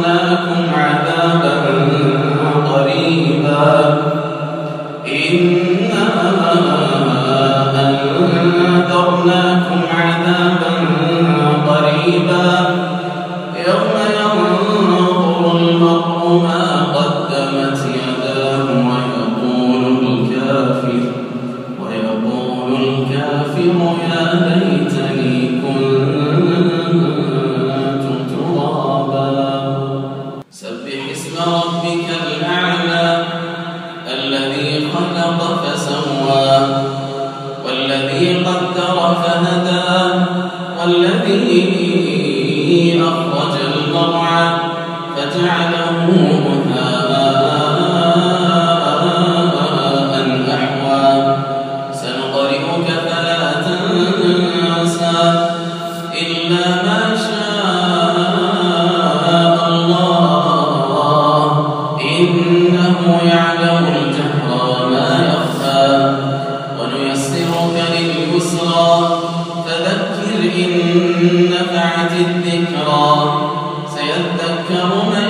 أَرْسَلْنَاكُمْ فهدى والذي أخرج المرعى فجعله هاء أحوى سنقرئك فلا تنسى إلا ما شاء الله إنه يعلم الجهر إن نفعت الذكرى سيذكر من